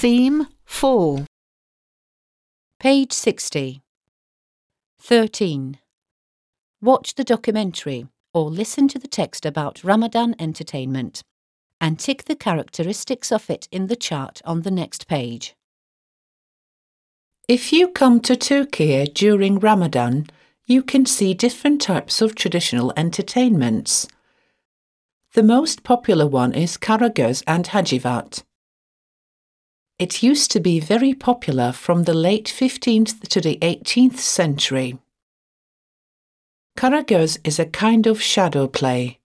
Theme 4. Page 60. 13. Watch the documentary or listen to the text about Ramadan entertainment and tick the characteristics of it in the chart on the next page. If you come to Turkey during Ramadan, you can see different types of traditional entertainments. The most popular one is Karagöz and Hacivat. It used to be very popular from the late 15th to the 18th century. Karagöz is a kind of shadow play.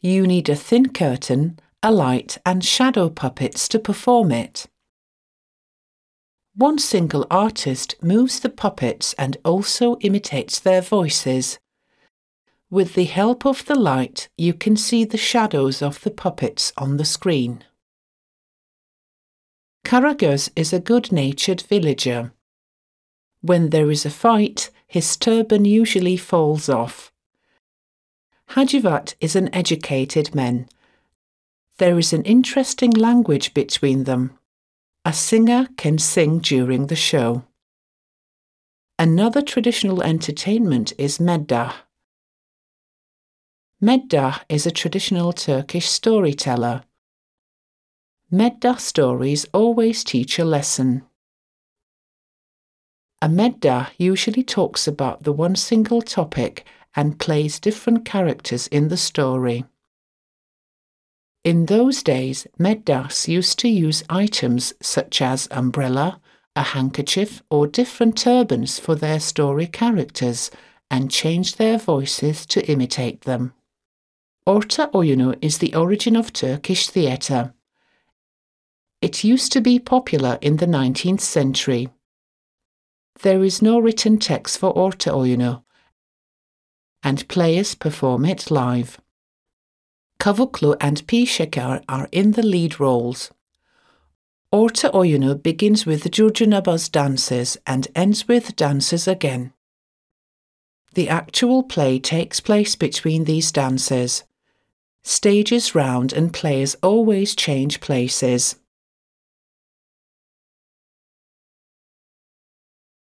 You need a thin curtain, a light, and shadow puppets to perform it. One single artist moves the puppets and also imitates their voices. With the help of the light, you can see the shadows of the puppets on the screen. Karagöz is a good natured villager. When there is a fight, his turban usually falls off. Hacivat is an educated man. There is an interesting language between them. A singer can sing during the show. Another traditional entertainment is Meddah. Meddah is a traditional Turkish storyteller. Meddah stories always teach a lesson. A meddah usually talks about the one single topic and plays different characters in the story. In those days, meddahs used to use items such as umbrella, a handkerchief, or different turbans for their story characters and change their voices to imitate them. Orta oyunu is the origin of Turkish theatre. It used to be popular in the 19th century. There is no written text for Orta oyunu, and players perform it live. Kavuklu and Pişekar are in the lead roles. Orta oyunu begins with Curcunabaz dances and ends with dances again. The actual play takes place between these dances. Stages round and players always change places.